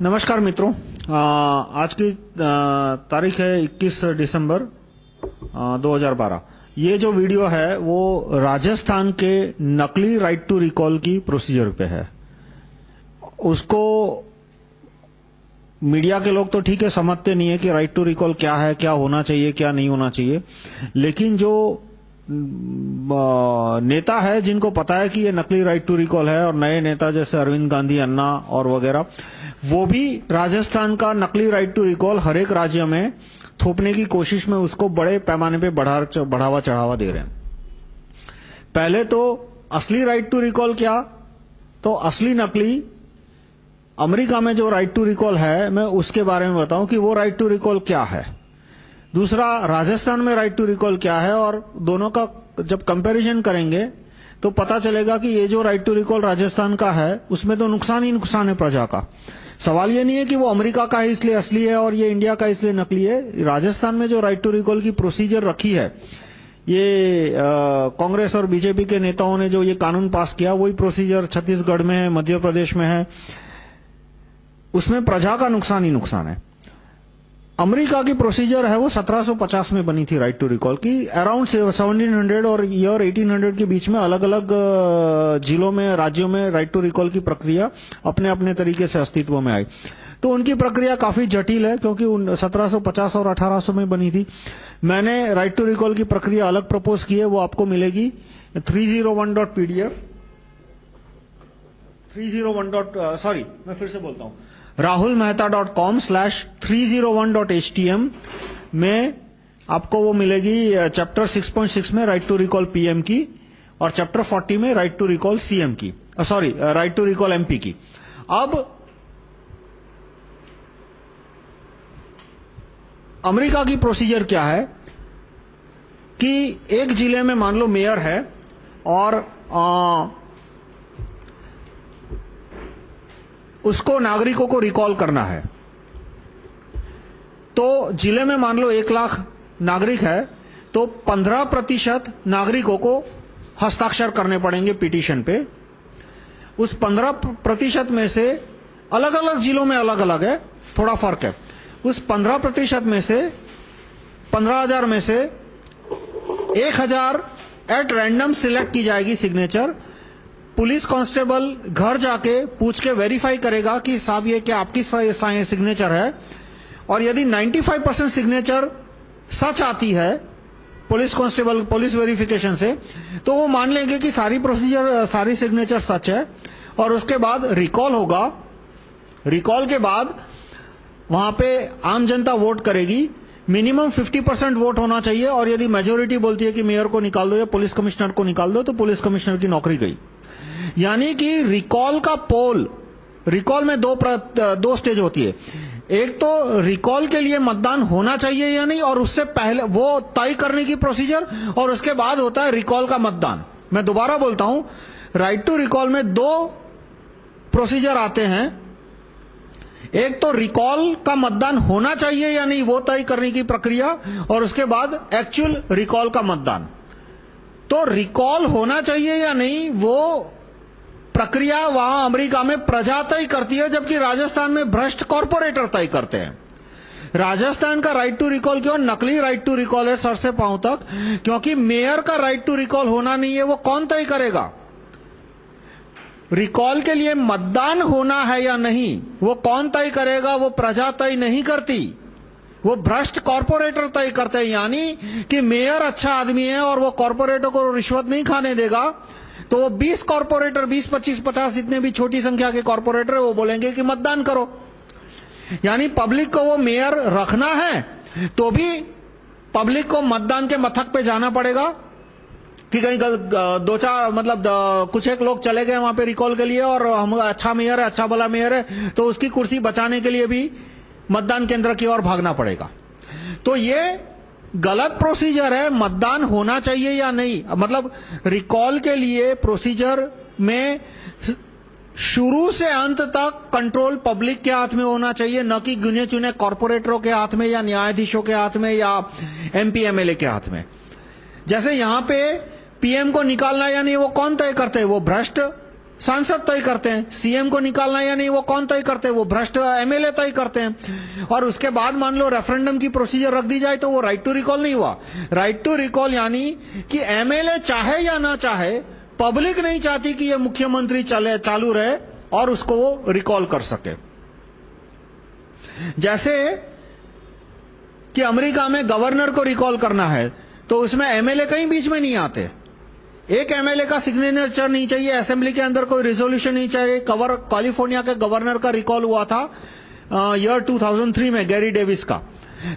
नमस्कार मित्रों आज की तारीख है 21 दिसंबर 2012 ये जो वीडियो है, वो राजस्थान के नकली राइट टू रिकॉल की प्रोसीजर पे है। उसको मीडिया के लोग तो ठीक है, समझते नहीं है कि राइट टू रिकॉल क्या है, क्या होना चाहिए, क्या नहीं होना चाहिए। लेकिन जो नेता है, जिनको पता है कि ये नकली राइट टू रिकॉल है, और नए नेता जैसे अरविंद गांधी अन्ना और वगैरह वो भी राजस्थान का नकली राइट टू रिकॉल हर एक राज्य में थोपने की कोशिश में उसको बड़े पैमाने पे बढ़ावा चढ़ावा दे रहे हैं। पहले तो असली राइट टू रिकॉल क्या? तो असली नकली अमेरिका में जो राइट टू रिकॉल है, मैं उसके बारे में बताऊँ कि वो राइट टू रिकॉल क्या है। दूसरा, राजस्थान में राइट टू रिकॉल क्या है और दोनों का जब कंपैरिजन करेंगे तो पता चलेगा कि ये जो राइट टू रिकॉल राजस्थान का है, उसमें तो नुकसान ही नुकसान है प्रजा का। सवाल ये नहीं है कि वो अमेरिका का है इसलिए असली है और ये इंडिया का इसलिए नकली है। राजस्थान में जो राइट टू रिकॉल की प्रोसीजर रखी है, ये कांग्रेस और बीजेपी के नेताओं ने जो ये कानून पास किया, वही प्रोसीजर छत्तीसगढ़ में है, मध्य प्रदेश में है। उसमें प्रजा का नुकसान ही नुकसान है। अमेरिका की प्रोसीजर है वो 1750 में बनी थी राइट टू रिकॉल की। अराउंड 1700 और ईयर 1800 के बीच में अलग-अलग जिलों में, राज्यों में राइट टू रिकॉल की प्रक्रिया अपने-अपने तरीके से अस्तित्व में आई। तो उनकी प्रक्रिया काफ़ी जटिल है क्योंकि 1750 और 1800 में बनी थी। मैंने राइट टू रिकॉल की प्रक्रिया अलग प्रपोज की है, वो आपको मिलेगी। 301.pdf 301. सॉरी मैं फिर से बोलता हूँ। rahulmehta.com slash 301.htm में आपको वो मिलेगी चैप्टर 6.6 में राइट टू रिकॉल पीएम की और चैप्टर 40 में राइट टू रिकॉल सीएम की sorry right to recall MP की। अब अमेरिका की प्रोसीजर क्या है कि एक ज़िले में मान लो मेयर है और आ, उसको नागरिकों को रिकॉल करना है। तो ज़िले में मान लो एक लाख नागरिक है तो पंद्रह प्रतिशत नागरिकों को हस्ताक्षर करने पड़ेंगे पिटीशन पे। उस पंद्रह प्रतिशत में से अलग अलग जिलों में अलग अलग है, थोड़ा फ़र्क है। उस पंद्रह प्रतिशत में से, पंद्रह हज़ार में से एक हज़ार एट रैंडम सिलेक्ट की जाएगी सिग्नेचर पुलिस कांस्टेबल घर जाके पूछ के वेरीफाई करेगा कि साहब, ये क्या आपकी सिग्नेचर है? और यदि 95 परसेंट सिग्नेचर सच आती है, पुलिस कांस्टेबल, पुलिस वेरिफिकेशन से तो वो मान लेंगे कि सारी प्रोसीजर सारी सिग्नेचर सच है, और उसके बाद रिकॉल होगा। रिकॉल के बाद वहाँ पे आम जनता वोट करेगी। मिनिमम 50 परसेंट वोट होना चाहिए, और यदि मेजोरिटी बोलती है कि मेयर को निकाल दो या पुलिस कमिश्नर को निकाल दो तो पुलिस कमिश्नर की नौकरी गई। यानी कि रिकॉल का पोल, रिकॉल में दो दो स्टेज होती है। एक तो रिकॉल के लिए मतदान होना चाहिए या नहीं, और उससे पहले, वो तय करने की प्रोसीजर, और उसके बाद होता है रिकॉल का मतदान। मैं दोबारा बोलता हूँ राइट टू रिकॉल में दो प्रोसीजर आते हैं। एक तो रिकॉल का मतदान होना चाहिए या नहीं, वो तय करने की प्रक्रिया, और उसके बाद एक्चुअल रिकॉल का मतदान। तो रिकॉल होना चाहिए या नहीं, वो प्रक्रिया वहाँ अमेरिका में प्रजा तय करती है, जबकि राजस्थान में भ्रष्ट कॉरपोरेटर तय करते हैं। राजस्थान का राइट टू रिकॉल क्यों? नकली राइट टू रिकॉल है सर से पाँव तक, क्योंकि मेयर का राइट टू रिकॉल होना नहीं है, वो कौन तय करेगा? रिकॉल के लिए मतदान होना है या नहीं, वो कौन तय करेगा? वो प्रजा तय नहीं करती। वो भ्रष्ट कॉरपोरेटर तय करते हैं, यानी कि मेयर अच्छा आदमी है और वो कॉरपोरेटर को रिश्वत नहीं खाने देगा तो वो 20 कॉरपोरेटर 20, 25, 50 इतने भी छोटी संख्या के कॉरपोरेटर है वो बोलेंगे कि मतदान करो। यानी पब्लिक को वो मेयर रखना है तो भी पब्लिक को मतदान के मथक पे जाना पड़ेगा कि कहीं दो चार मतलब कुछ एक लोग चले गए वहाँ पे रिकॉल के लिए और हम अच्छा मेयर है अच्छा भला मेयर है तो उसकी कुर्सी बचाने के लिए भी मतदान केंद्र की ओर भागना पड़ेगा। तो ये गलत प्रोसीजर है, मतदान होना चाहिए या नहीं? मतलब रिकॉल के लिए प्रोसीजर में शुरू से अंत तक कंट्रोल पब्लिक के हाथ में होना चाहिए, न कि गुने चुने कॉरपोरेटरों के हाथ में या न्यायाधीशों के हाथ में या एमपी एमएलए के हाथ में। जैसे यहाँ पे पीएम को निकालना या नहीं वो कौन तय करते हैं? वो भ्रष्ट सांसद तय करते हैं सीएम को निकालना या नहीं, वो कौन तय करते हैं? वो भ्रष्ट एमएलए तय करते हैं। और उसके बाद मान लो रेफरेंडम की प्रोसीजर रख दी जाए तो वो राइट टू रिकॉल नहीं हुआ। राइट टू रिकॉल यानी कि एमएलए चाहे या ना चाहे पब्लिक नहीं चाहती कि ये मुख्यमंत्री चले, चालू रहे और उसको वो रिकॉल कर सके। जैसे कि अमेरिका में गवर्नर को रिकॉल करना है तो उसमें एमएलए कहीं बीच में नहीं आते। एक एमएलए का सिग्नेचर नहीं चाहिए असेंबली के अंदर कोई रिजोल्यूशन नहीं चाहिए। कवर कैलिफ़ोर्निया के गवर्नर का रिकॉल हुआ था ईयर 2003 में गैरी डेविस का।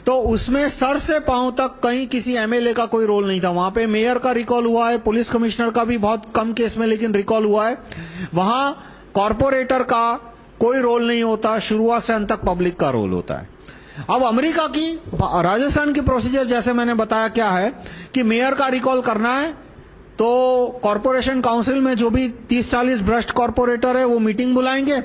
तो उसमें सर से पाँव तक कहीं किसी एमएलए का कोई रोल नहीं था। वहाँ पे मेयर का रिकॉल हुआ है पुलिस कमिश्नर का भी बहुत कम केस में, लेकिन रिकॉल हुआ है। वहाँ कॉरपोरेटर का कोई रोल नहीं होता, शुरुआत से अंत तक पब्लिक का रोल होता है। अब अमेरिका की, राजस्थान की प्रोसीजर जैसे मैंने बताया क्या है कि मेयर का रिकॉल करना है तो कॉरपोरेशन काउंसिल में जो भी 30-40 भ्रष्ट कॉरपोरेटर है, वो मीटिंग बुलाएँगे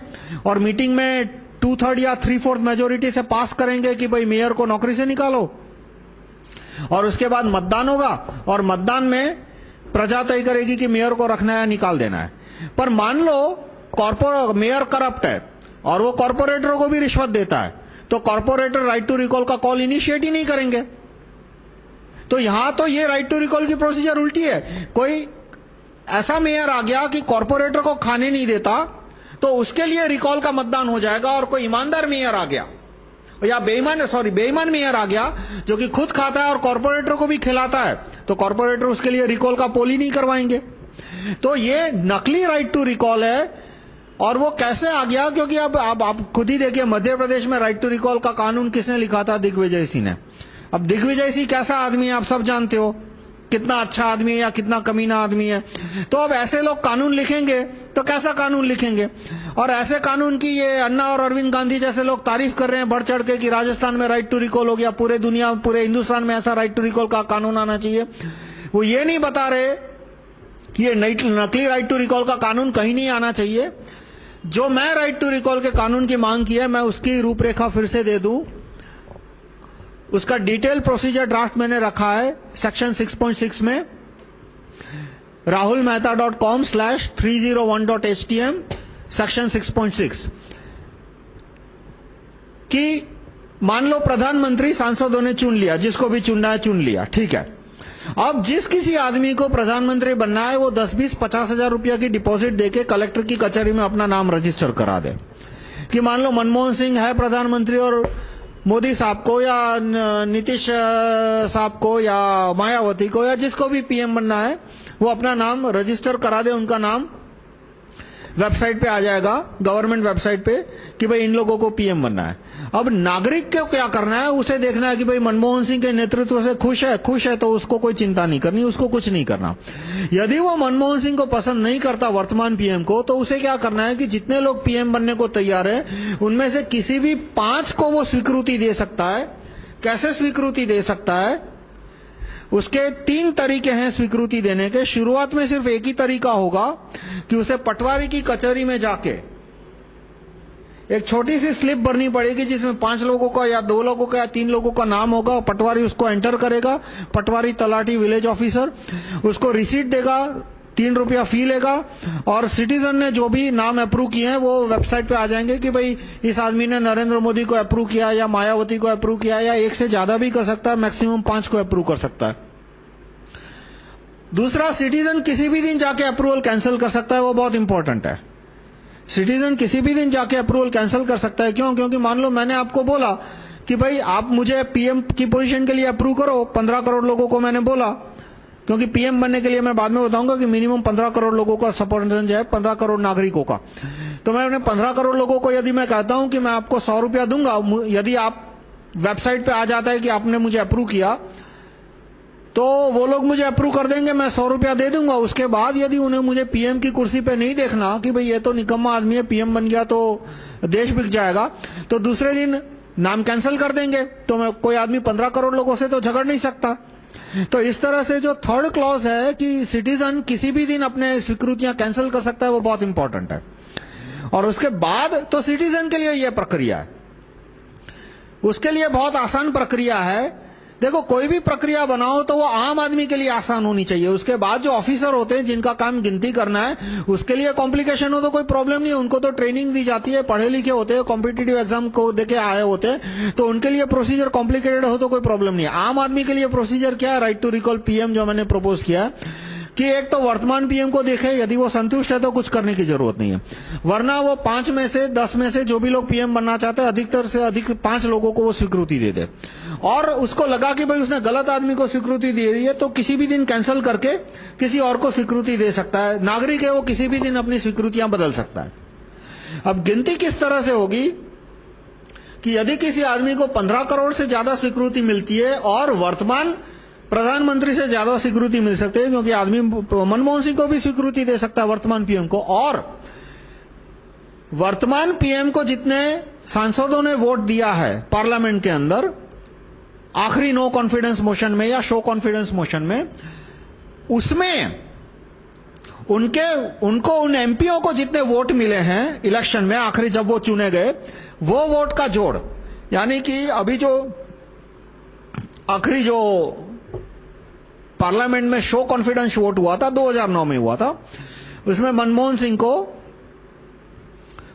और मीटिंग में टू थर्ड या थ्री फोर्थ मेजोरिटी से पास करेंगे कि भाई मेयर को नौकरी से निकालो। और उसके बाद मतदान होगा और मतदान में प्रजा तय करेगी कि मेयर को रखना है निकाल देना है। पर मान लो कॉर्पोर, मेयर करप्ट है और वो कॉरपोरेटरों को भी रिश्वत देता है तो कॉर्पोरेटर राइट टू रिकॉल का कॉल इनिशिएट ही नहीं करेंगे। तो यहाँ तो ये राइट टू रिकॉल की प्रोसीजर उल्टी है। कोई ऐसा मेयर आ गया कि कॉर्पोरेटर को खाने नहीं देता तो उसके लिए रिकॉल का मतदान हो जाएगा और कोई ईमानदार मेयर आ गया। या बेईमान सॉरी बेईमान मेयर आ गया जो कि खुद खाता है और कॉरपोरेटर को भी खिलाता है तो कॉरपोरेटर उसके लिए रिकॉल का पोल नहीं करवाएँगे। तो ये नकली राइट टू रिकॉल है और वो कैसे आ गया? क्योंकि अब आप, आप खुद ही देखिए मध्य प्रदेश में राइट टू रिकॉल का कानून किसने लिखा था? दिग्विजय सिंह ने अब दिग्विजय सिंह कैसा आदमी है, आप सब जानते हो। कितना अच्छा आदमी है या कितना कमीना आदमी है। तो अब ऐसे लोग कानून लिखेंगे तो कैसा कानून लिखेंगे? और ऐसे कानून की ये अन्ना और अरविंद गांधी जैसे लोग तारीफ़ कर रहे हैं बढ़ चढ़ के कि राजस्थान में राइट टू रिकॉल हो गया, पूरे दुनिया, पूरे हिंदुस्तान में ऐसा राइट टू रिकॉल का कानून आना चाहिए। वो ये नहीं बता रहे कि ये नकली राइट टू रिकॉल का कानून कहीं नहीं आना चाहिए। जो मैं राइट टू रिकॉल के कानून की मांग की है, मैं उसकी रूपरेखा फिर से दे दूँ। उसका डिटेल प्रोसीजर ड्राफ्ट मैंने रखा है सेक्शन 6.6 में। एच टी एम सेक्शन 6.6 कि मान लो प्रधानमंत्री सांसदों ने चुन लिया, जिसको भी चुनना है चुन लिया, ठीक है। अब जिस किसी आदमी को प्रधानमंत्री बनना है, वो 10 बीस पचास हज़ार रुपया की डिपॉजिट देके कलेक्टर की कचहरी में अपना नाम रजिस्टर करा दे। कि मान लो मनमोहन सिंह है प्रधानमंत्री और मोदी साहब को या नीतीश साहब को या मायावती को या जिसको भी पीएम बनना है, वो अपना नाम रजिस्टर करा दे, उनका नाम वेबसाइट पे आ जाएगा, गवर्नमेंट वेबसाइट पे, कि भाई इन लोगों को पीएम बनना है। अब नागरिक को क्या करना है? उसे देखना है कि भाई मनमोहन सिंह के नेतृत्व से खुश है खुश है तो उसको कोई चिंता नहीं करनी, उसको कुछ नहीं करना। यदि वो मनमोहन सिंह को पसंद नहीं करता वर्तमान पीएम को तो उसे क्या करना है कि जितने लोग पीएम बनने को तैयार है, उनमें से किसी भी पाँच को वो स्वीकृति दे सकता है। कैसे स्वीकृति दे सकता है? उसके तीन तरीके हैं स्वीकृति देने के। शुरुआत में सिर्फ़ एक ही तरीका होगा कि उसे पटवारी की कचहरी में जाके एक छोटी सी स्लिप भरनी पड़ेगी जिसमें पाँच लोगों का या दो लोगों का या तीन लोगों का नाम होगा और पटवारी उसको एंटर करेगा। पटवारी तलाटी विलेज ऑफिसर उसको रिसीट देगा, तीन रुपया फ़ी लेगा और सिटीजन ने जो भी नाम अप्रूव किए हैं वो वेबसाइट पे आ जाएँगे कि भाई इस आदमी ने नरेंद्र मोदी को अप्रूव किया या मायावती को अप्रूव किया या एक से ज़्यादा भी कर सकता है मैक्सिमम पाँच को अप्रूव कर सकता है। दूसरा, सिटीजन किसी भी दिन जाके अप्रूवल कैंसिल कर सकता है, वो बहुत इंपॉर्टेंट है। सिटीजन किसी भी दिन जाके अप्रूवल कैंसिल कर सकता है। क्यों? क्योंकि मान लो मैंने आपको बोला कि भाई आप मुझे पीएम की पोजीशन के लिए अप्रूव करो, पंद्रह करोड़ लोगों को मैंने बोला। क्योंकि पीएम बनने के लिए मैं बाद में बताऊँगा कि मिनिमम पंद्रह करोड़ लोगों का जो है, पंद्रह करोड़ नागरिकों का। तो मैं उन्हें पंद्रह करोड़ लोगों को यदि मैं कहता हूँ कि मैं आपको सौ रुपया दूँगा यदि आप वेबसाइट पे आ जाता है कि आपने मुझे अप्रूव किया तो वो लोग मुझे अप्रूव कर देंगे, मैं सौ रुपया दे दूँगा। उसके बाद यदि उन्हें मुझे पीएम की कुर्सी पे नहीं देखना कि भाई ये तो निकम्मा आदमी है पीएम बन गया तो देश बिक जाएगा तो दूसरे दिन नाम कैंसिल कर देंगे। तो मैं, कोई आदमी पंद्रह करोड़ लोगों से तो झगड़ नहीं सकता। तो इस तरह से जो थर्ड क्लॉज है कि सिटीजन किसी भी दिन अपने स्वीकृतियाँ कैंसिल कर सकता है, वो बहुत इंपॉर्टेंट है। और उसके बाद तो सिटीजन के लिए यह प्रक्रिया है। उसके लिए बहुत आसान प्रक्रिया है देखो, कोई भी प्रक्रिया बनाओ तो वो आम आदमी के लिए आसान होनी चाहिए। उसके बाद जो ऑफिसर होते हैं, जिनका काम गिनती करना है, उसके लिए कॉम्प्लिकेशन हो तो कोई प्रॉब्लम नहीं उनको तो ट्रेनिंग दी जाती है, पढ़े लिखे होते हैं कॉम्पिटेटिव एग्ज़ाम को देके आए होते हैं तो उनके लिए प्रोसीजर कॉम्प्लिकेटेड हो तो कोई प्रॉब्लम नहीं आम आदमी के लिए प्रोसीजर क्या है? राइट टू रिकॉल पीएम जो मैंने प्रपोज किया कि एक तो वर्तमान पीएम को देखे, यदि वो संतुष्ट है तो कुछ करने की ज़रूरत नहीं है। वरना वो पाँच में से, दस में से जो भी लोग पीएम बनना चाहते हैं, अधिकतर से अधिक पाँच लोगों को वो स्वीकृति दे दे। और उसको लगा कि भाई उसने गलत आदमी को स्वीकृति दे रही है तो किसी भी दिन कैंसिल करके किसी और को स्वीकृति दे सकता है। नागरिक है वो किसी भी दिन अपनी स्वीकृतियाँ बदल सकता है। अब गिनती किस तरह से होगी कि यदि किसी आदमी को पंद्रह करोड़ से ज़्यादा स्वीकृति मिलती है और वर्तमान प्रधानमंत्री से ज़्यादा स्वीकृति मिल सकती है, क्योंकि आदमी मनमोहन सिंह को भी स्वीकृति दे सकता है वर्तमान पीएम को। और वर्तमान पीएम को जितने सांसदों ने वोट दिया है पार्लियामेंट के अंदर, आखिरी नो कॉन्फिडेंस मोशन में या शो कॉन्फिडेंस मोशन में, उसमें उनके, उनको, उन एमपीओ को जितने वोट मिले हैं इलेक्शन में, आखिरी जब वो चुने गए, वो वोट का जोड़। यानी कि अभी जो आखिरी जो पार्लियामेंट में शो कॉन्फिडेंस वोट हुआ था 2009 में हुआ था। उसमें मनमोहन सिंह को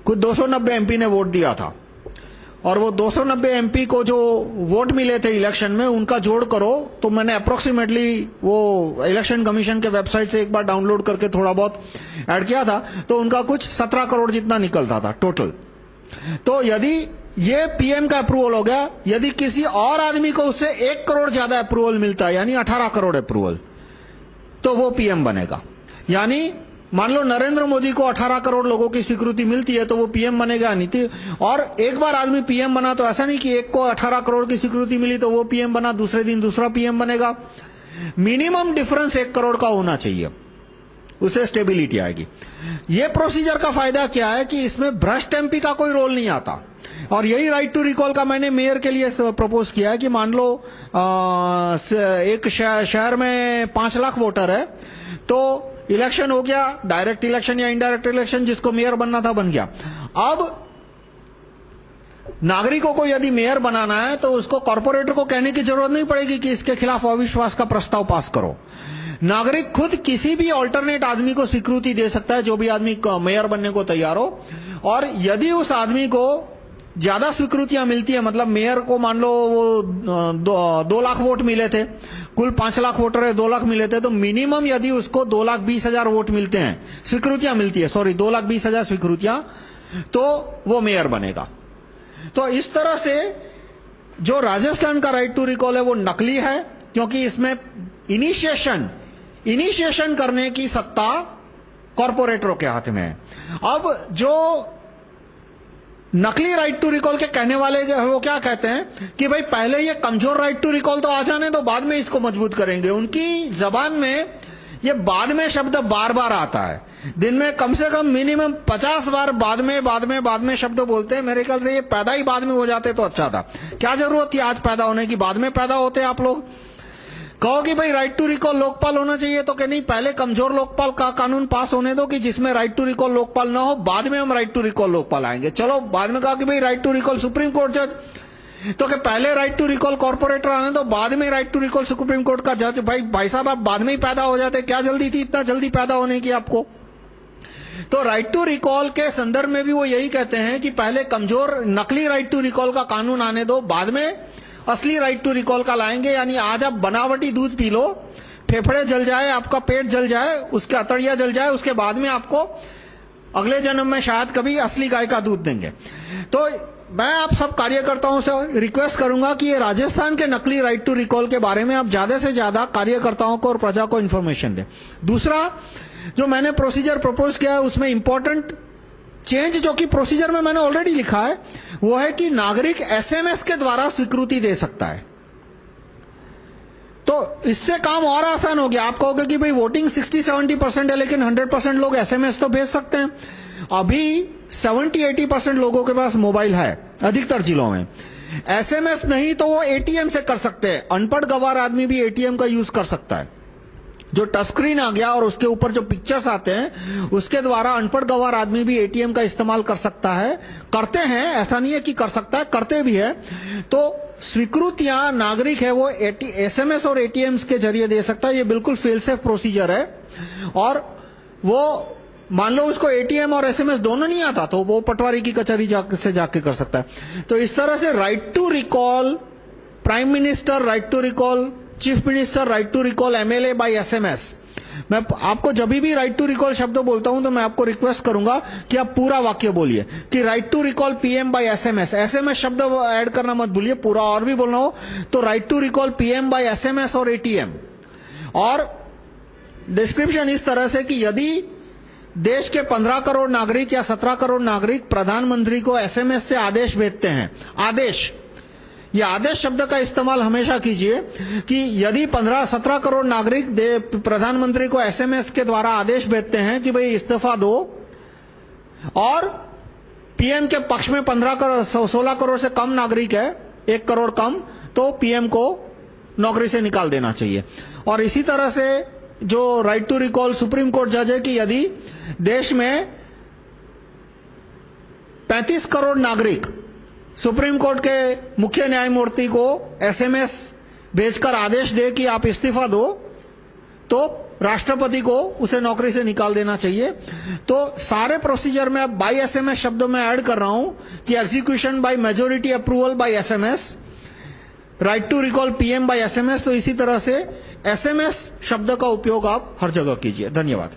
कुछ 290 एमपी ने वोट दिया था। और वो 290 एमपी को जो वोट मिले थे इलेक्शन में, उनका जोड़ करो। तो मैंने अप्रोक्सीमेटली वो इलेक्शन कमीशन के वेबसाइट से एक बार डाउनलोड करके थोड़ा बहुत ऐड किया था। तो उनका कुछ 17 करोड़ जितना निकलता था टोटल। तो यदि ये पीएम का अप्रूवल हो गया। यदि किसी और आदमी को उससे एक करोड़ ज़्यादा अप्रूवल मिलता है, यानी अठारह करोड़ अप्रूवल तो वो पीएम बनेगा। यानी मान लो नरेंद्र मोदी को 18 करोड़ लोगों की स्वीकृति मिलती है तो वो पीएम बनेगा। नीति और एक बार आदमी पीएम बना तो ऐसा नहीं कि एक को 18 करोड़ की स्वीकृति मिली तो वो पीएम बना, दूसरे दिन दूसरा पीएम बनेगा। मिनिमम डिफरेंस एक करोड़ का होना चाहिए। उसे स्टेबिलिटी आएगी। ये प्रोसीजर का फ़ायदा क्या है कि इसमें भ्रष्ट एमपी का कोई रोल नहीं आता। और यही राइट टू रिकॉल का मैंने मेयर के लिए प्रपोज किया है कि मान लो आ, एक शहर में पाँच लाख वोटर है तो इलेक्शन हो गया डायरेक्ट इलेक्शन या इनडायरेक्ट इलेक्शन जिसको मेयर बनना था बन गया। अब नागरिकों को यदि मेयर बनाना है तो उसको कॉरपोरेटर को कहने की ज़रूरत नहीं पड़ेगी कि इसके खिलाफ अविश्वास का प्रस्ताव पास करो। नागरिक खुद किसी भी अल्टरनेट आदमी को स्वीकृति दे सकता है जो भी आदमी मेयर बनने को तैयार हो। और यदि उस आदमी को ज़्यादा स्वीकृतियाँ मिलती है मतलब मेयर को मान लो वो दो, दो लाख वोट मिले थे कुल पाँच लाख वोटर है दो लाख मिले थे तो मिनिमम यदि उसको दो लाख बीस हज़ार वोट मिलते हैं स्वीकृतियाँ मिलती है सॉरी दो लाख बीस हज़ार स्वीकृतियाँ तो वो मेयर बनेगा। तो इस तरह से जो राजस्थान का राइट टू रिकॉल है वो नकली है क्योंकि इसमें इनिशिएशन इनिशिएशन करने की सत्ता कॉरपोरेटरों के हाथ में है। अब जो नकली राइट टू रिकॉल के कहने वाले जो है, वो क्या कहते हैं कि भाई, पहले ये कमज़ोर राइट टू रिकॉल तो आ जाने तो बाद में इसको मज़बूत करेंगे। उनकी जबान में ये बाद में शब्द बार बार आता है। दिन में कम से कम मिनिमम पचास बार बाद में बाद में बाद में शब्द बोलते हैं। मेरे ख्याल से ये पैदा ही बाद में हो जाते तो अच्छा था। क्या ज़रूरत थी आज पैदा होने की? बाद में पैदा होते आप लोग। कहो कि भाई राइट टू रिकॉल लोकपाल होना चाहिए तो कि नहीं, पहले कमज़ोर लोकपाल का कानून पास होने दो कि जिसमें राइट टू रिकॉल लोकपाल ना हो, बाद में हम राइट टू रिकॉल लोकपाल आएँगे। चलो, बाद में कहा कि भाई right to recall supreme court जज तो कि पहले राइट टू रिकॉल कॉर्पोरेटर आने दो, बाद में right to recall supreme court का जज भाई भाई साहब, आप बाद में ही पैदा हो जाते, क्या जल्दी थी इतना जल्दी पैदा होने की आपको? तो राइट टू रिकॉल के संदर्भ में भी वो यही कहते हैं कि पहले कमज़ोर, नकली राइट टू रिकॉल का कानून आने दो, बाद में असली राइट टू रिकॉल का लाएँगे यानी आज आप बनावटी दूध पी लो, फेफड़े जल जाए, आपका पेट जल जाए, उसके अतड़िया जल जाए, उसके बाद में आपको अगले जन्म में शायद कभी असली गाय का दूध देंगे। तो मैं आप सब कार्यकर्ताओं से रिक्वेस्ट करूँगा कि ये राजस्थान के नकली राइट टू रिकॉल के बारे में आप ज़्यादा से ज़्यादा कार्यकर्ताओं को और प्रजा को इन्फॉर्मेशन दें। दूसरा, जो मैंने प्रोसीजर प्रपोज किया है, उसमें इंपॉर्टेंट चेंज जो कि प्रोसीजर में मैंने ऑलरेडी लिखा है, वो है कि नागरिक एसएमएस के द्वारा स्वीकृति दे सकता है। तो इससे काम और आसान हो गया। आप कहोगे कि भाई वोटिंग 60-70 परसेंट है, लेकिन 100 परसेंट लोग एसएमएस तो भेज सकते हैं। अभी 70-80 परसेंट लोगों के पास मोबाइल है, अधिकतर जिलों में। एसएमएस नहीं तो वो एटीएम से कर सकते हैं। अनपढ़ गवार आदमी भी एटीएम का यूज़ कर सकता है। जो टच स्क्रीन आ गया और उसके ऊपर जो पिक्चर्स आते हैं उसके द्वारा अनपढ़ गवार आदमी भी एटीएम का इस्तेमाल कर सकता है। करते हैं ऐसा नहीं है कि कर सकता है करते भी है। तो स्वीकृत या नागरिक है वो एसएमएस और एटीएम्स के ज़रिए दे सकता है। ये बिल्कुल फेल सेफ़ प्रोसीजर है। और वो मान लो उसको एटीएम और एसएमएस दोनों नहीं आता तो वो पटवारी की कचहरी जा, से जाके कर सकता है। तो इस तरह से right to recall prime minister right to recall chief minister right to recall MLA by SMS मैं आपको जब भी राइट टू रिकॉल शब्द बोलता हूँ तो मैं आपको रिक्वेस्ट करूँगा कि आप पूरा वाक्य बोलिए। कि right to recall PM by SMS SMS शब्द ऐड करना मत भूलिए, पूरा और भी बोलना हो तो right to recall PM by SMS और एटीएम और डिस्क्रिप्शन इस तरह से कि यदि देश के 15 करोड़ नागरिक या 17 करोड़ नागरिक प्रधानमंत्री को एसएमएस से आदेश भेजते हैं, आदेश ये आदेश शब्द का इस्तेमाल हमेशा कीजिए कि यदि 15-17 करोड़ नागरिक प्रधानमंत्री को एसएमएस के द्वारा आदेश भेजते हैं कि भाई इस्तीफा दो, और पीएम के पक्ष में 15 करोड़ 16 करोड़ से कम नागरिक है, एक करोड़ कम तो पीएम को नौकरी से निकाल देना चाहिए। और इसी तरह से जो right to recall supreme court जज है कि यदि देश में 35 करोड़ नागरिक सुप्रीम कोर्ट के मुख्य न्यायमूर्ति को एसएमएस भेजकर आदेश दे कि आप इस्तीफा दो तो राष्ट्रपति को उसे नौकरी से निकाल देना चाहिए। तो सारे प्रोसीजर में अब बाई एसएमएस शब्दों में ऐड कर रहा हूँ कि execution by majority approval by SMS right to recall PM by SMS तो इसी तरह से एसएमएस शब्द का उपयोग आप हर जगह कीजिए। धन्यवाद।